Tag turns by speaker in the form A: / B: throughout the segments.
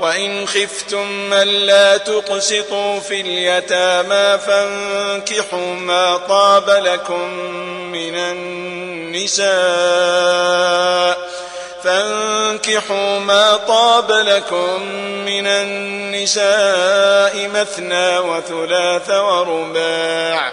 A: وإن خفتم من لا تقسطوا في اليتامى فانكحوا ما طاب لكم من النساء فانكحوا ما طاب لكم من النساء مثنى وثلاث ورباع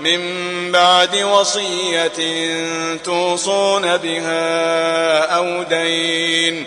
A: من بعد وصية توصون بها أو دين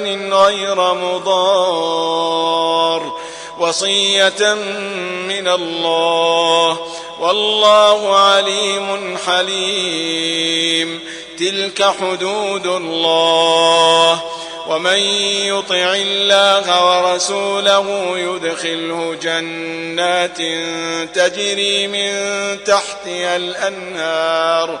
A: دين غير مضار وصية من الله والله عليم حليم تلك حدود الله ومن يطع الله ورسوله يدخله جنات تجري من تحتها الأنهار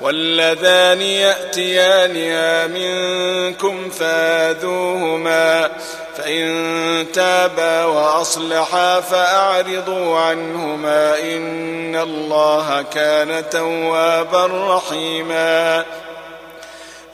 A: واللذان يأتيانها منكم فاذوهما فإن تابا وأصلحا فأعرضوا عنهما إن الله كان توابا رحيما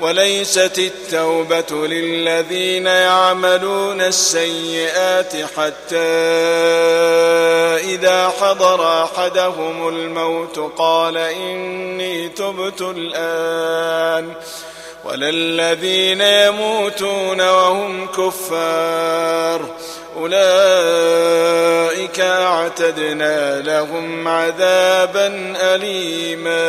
A: وليست التوبة للذين يعملون السيئات حتى إذا حضر أحدهم الموت قال إني تبت الآن وللذين يموتون وهم كفار أولئك أعتدنا لهم عذابا أليماً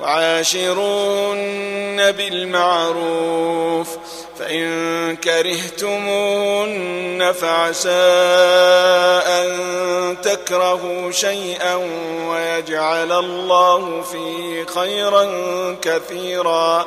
A: وعاشرون بالمعروف فإن كرهتمون فعسى أن تكرهوا شيئا ويجعل الله فيه خيرا كثيرا.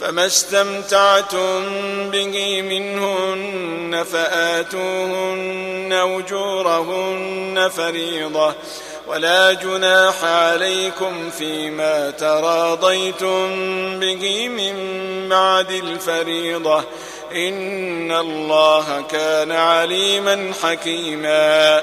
A: فما استمتعتم به منهن فآتوهن وجورهن فريضة ولا جناح عليكم فيما تراضيتم به من بعد الفريضة إن الله كان عليما حكيما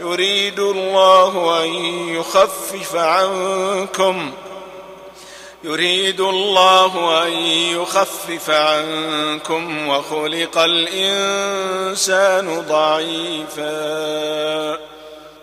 A: يريد الله أن يخفف عنكم. يريد الله أن يخفف عنكم وخلق الإنسان ضعيفاً.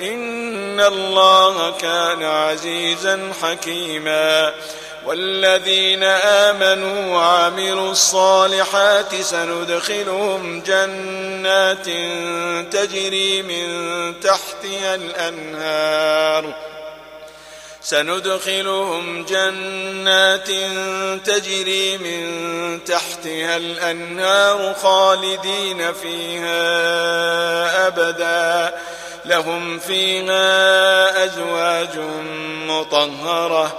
A: إن الله كان عزيزا حكيما والذين آمنوا وعملوا الصالحات سندخلهم جنات تجري من تحتها الأنهار سندخلهم جنات تجري من تحتها الأنهار خالدين فيها أبدا. لهم فيها أزواج مطهرة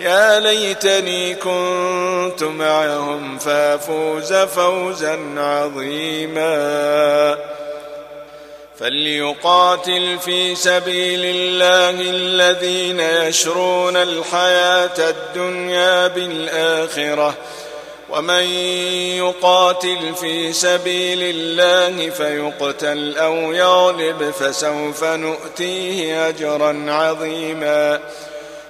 A: يا ليتني كنت معهم فافوز فوزا عظيما. فليقاتل في سبيل الله الذين يشرون الحياة الدنيا بالآخرة. ومن يقاتل في سبيل الله فيقتل أو يغلب فسوف نؤتيه أجرا عظيما.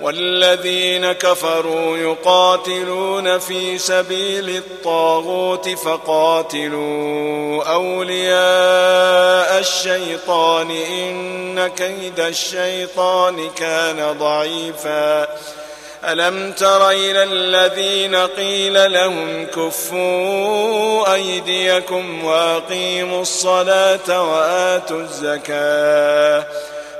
A: والذين كفروا يقاتلون في سبيل الطاغوت فقاتلوا أولياء الشيطان إن كيد الشيطان كان ضعيفا. ألم تر إلى الذين قيل لهم كفوا أيديكم وأقيموا الصلاة وآتوا الزكاة.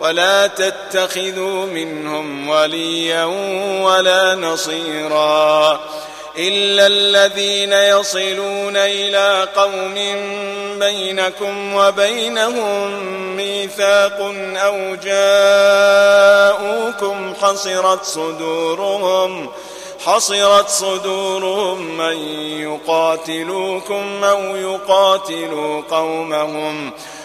A: ولا تتخذوا منهم وليا ولا نصيرا إلا الذين يصلون إلى قوم بينكم وبينهم ميثاق أو جاءوكم حصرت صدورهم حصرت صدورهم من يقاتلوكم أو يقاتلوا قومهم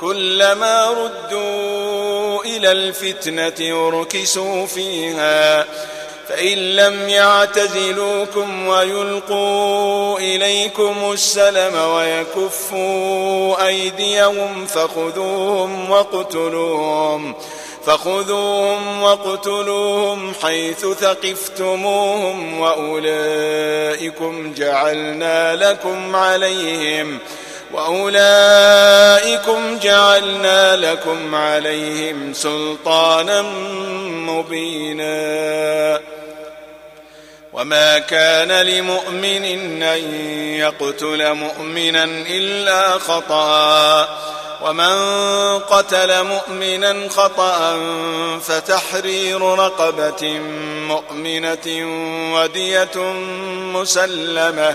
A: كلما ردوا إلى الفتنة يركسوا فيها فإن لم يعتزلوكم ويلقوا إليكم السلم ويكفوا أيديهم فخذوهم وقتلوهم فخذوهم وقتلوهم حيث ثقفتموهم وأولئكم جعلنا لكم عليهم وأولئكم جعلنا لكم عليهم سلطانا مبينا وما كان لمؤمن أن يقتل مؤمنا إلا خطأا ومن قتل مؤمنا خطأا فتحرير رقبة مؤمنة ودية مسلمة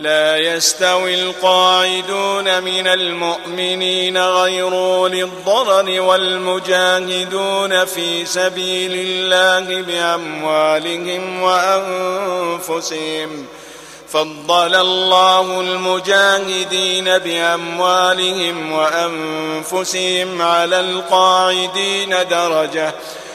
A: لا يستوي القاعدون من المؤمنين غير للضرر والمجاهدون في سبيل الله بأموالهم وأنفسهم. فضل الله المجاهدين بأموالهم وأنفسهم على القاعدين درجة.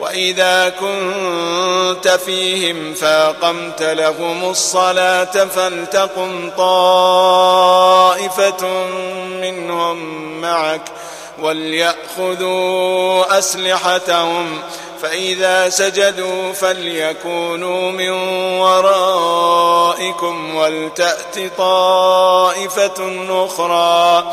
A: وإذا كنت فيهم فاقمت لهم الصلاة فلتقم طائفة منهم معك وليأخذوا أسلحتهم فإذا سجدوا فليكونوا من ورائكم ولتأت طائفة أخرى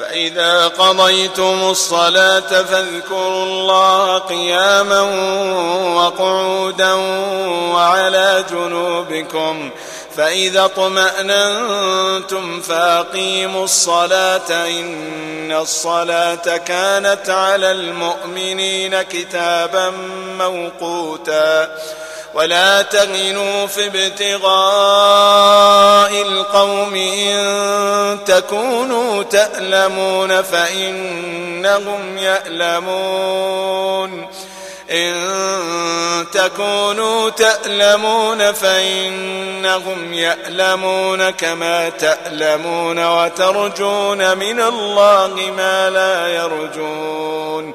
A: فإذا قضيتم الصلاة فاذكروا الله قياما وقعودا وعلى جنوبكم فإذا طمأننتم فاقيموا الصلاة إن الصلاة كانت على المؤمنين كتابا موقوتا ولا تغنوا في ابتغاء القوم إن تكونوا تألمون فإنهم يألمون إن تكونوا تألمون فإنهم يألمون كما تألمون وترجون من الله ما لا يرجون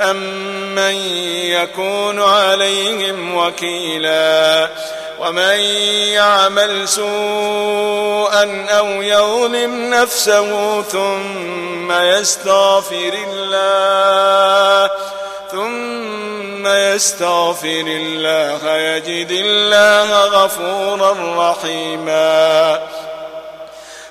A: أمن يكون عليهم وكيلا ومن يعمل سوءا أو يظلم نفسه ثم يستغفر الله ثم يستغفر الله يجد الله غفورا رحيما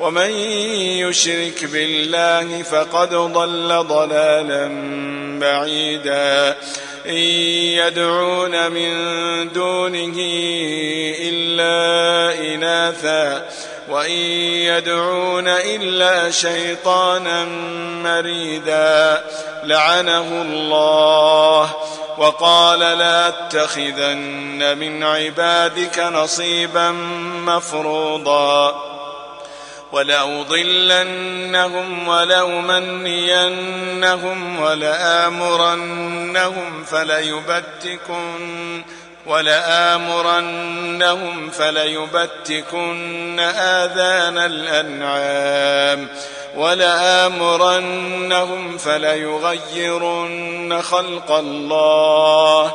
A: ومن يشرك بالله فقد ضل ضلالا بعيدا. إن يدعون من دونه إلا إناثا. وإن يدعون إلا شيطانا مريدا. لعنه الله. وقال لا اتخذن من عبادك نصيبا مفروضا. ولأضلنهم ولأمنينهم ولآمرنهم فليبتكن ولآمرنهم فليبتكن آذان الأنعام ولآمرنهم فليغيرن خلق الله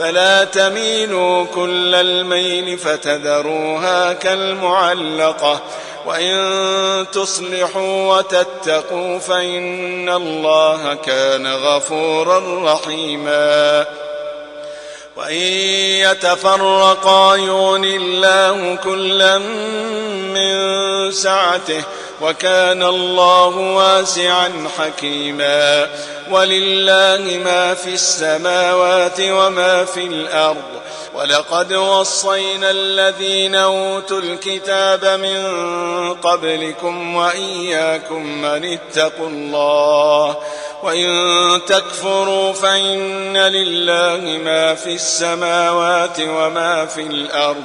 A: فلا تميلوا كل الميل فتذروها كالمعلقة. وإن تصلحوا وتتقوا فإن الله كان غفورا رحيما. وإن يتفرقا يون الله كلا من سعته وكان الله واسعا حكيما. ولله ما في السماوات وما في الأرض. ولقد وصينا الذين أوتوا الكتاب من قبلكم وإياكم من اتقوا الله. وإن تكفروا فإن لله ما في السماوات وما في الأرض.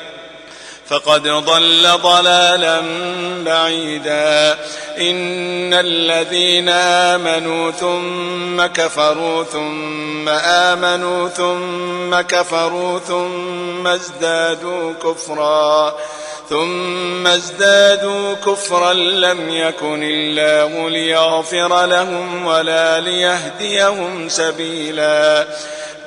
A: فقد ضل ضلالا بعيدا. إن الذين آمنوا ثم كفروا ثم آمنوا ثم كفروا ثم ازدادوا كفرا. ثم ازدادوا كفرا لم يكن الله ليغفر لهم ولا ليهديهم سبيلا.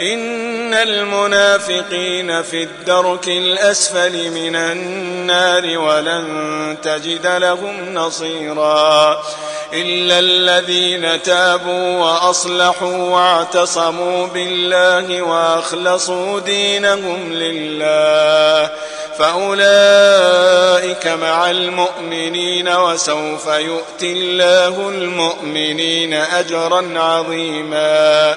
A: إن المنافقين في الدرك الأسفل من النار ولن تجد لهم نصيرا إلا الذين تابوا وأصلحوا واعتصموا بالله وأخلصوا دينهم لله فأولئك مع المؤمنين وسوف يؤتي الله المؤمنين أجرا عظيما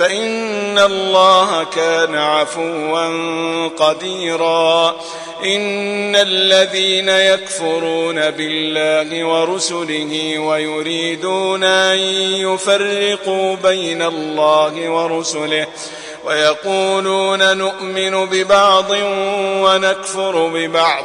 A: فإن الله كان عفوا قديرا. إن الذين يكفرون بالله ورسله ويريدون أن يفرقوا بين الله ورسله ويقولون نؤمن ببعض ونكفر ببعض.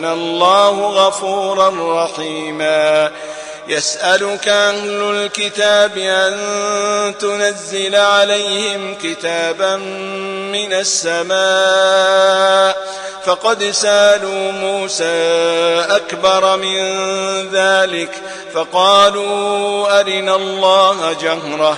A: كان الله غفورا رحيما. يسألك أهل الكتاب أن تنزل عليهم كتابا من السماء. فقد سألوا موسى أكبر من ذلك. فقالوا أرنا الله جهرة.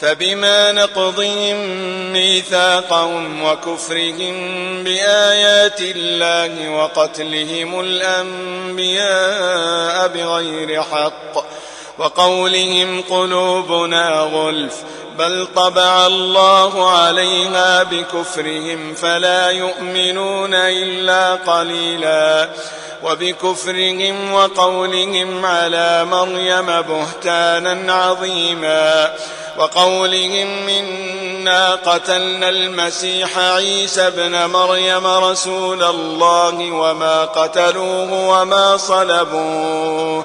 A: فبما نقضهم ميثاقهم وكفرهم بآيات الله وقتلهم الأنبياء بغير حق وقولهم قلوبنا غلف بل طبع الله عليها بكفرهم فلا يؤمنون إلا قليلا. وبكفرهم وقولهم على مريم بهتانا عظيما. وقولهم إنا قتلنا المسيح عيسى ابن مريم رسول الله وما قتلوه وما صلبوه.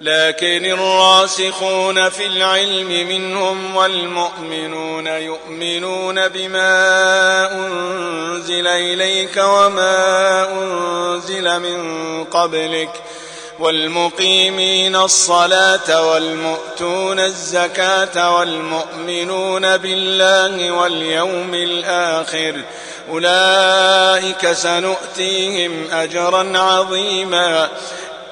A: لكن الراسخون في العلم منهم والمؤمنون يؤمنون بما أنزل إليك وما أنزل من قبلك والمقيمين الصلاة والمؤتون الزكاة والمؤمنون بالله واليوم الآخر أولئك سنؤتيهم أجرا عظيما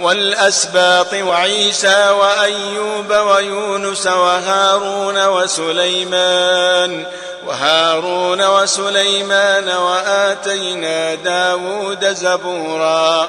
A: والأسباط وعيسى وأيوب ويونس وهارون وسليمان وهارون وسليمان وآتينا داود زبوراً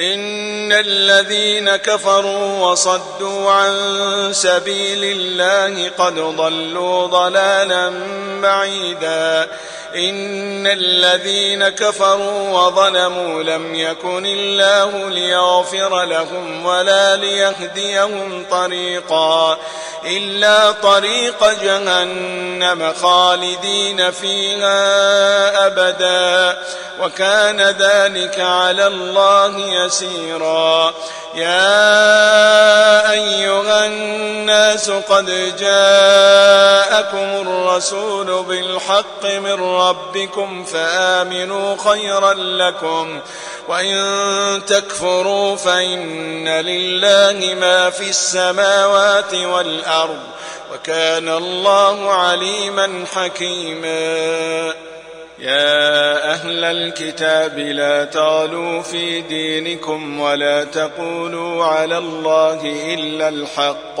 A: إن الذين كفروا وصدوا عن سبيل الله قد ضلوا ضلالا بعيدا إن الذين كفروا وظلموا لم يكن الله ليغفر لهم ولا ليهديهم طريقا إلا طريق جهنم خالدين فيها أبدا وكان ذلك على الله يسيرا يا أيها الناس قد جاءكم الرسول بالحق من ربكم ربكم فآمنوا خيرا لكم وإن تكفروا فإن لله ما في السماوات والأرض وكان الله عليما حكيما يا أهل الكتاب لا تعلوا في دينكم ولا تقولوا على الله إلا الحق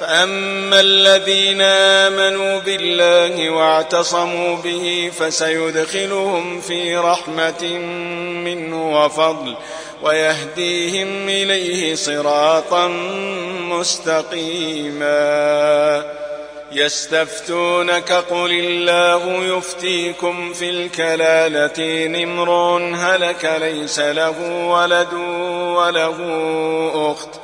A: فأما الذين آمنوا بالله واعتصموا به فسيدخلهم في رحمة منه وفضل ويهديهم إليه صراطا مستقيما يستفتونك قل الله يفتيكم في الكلالة نمر هلك ليس له ولد وله أخت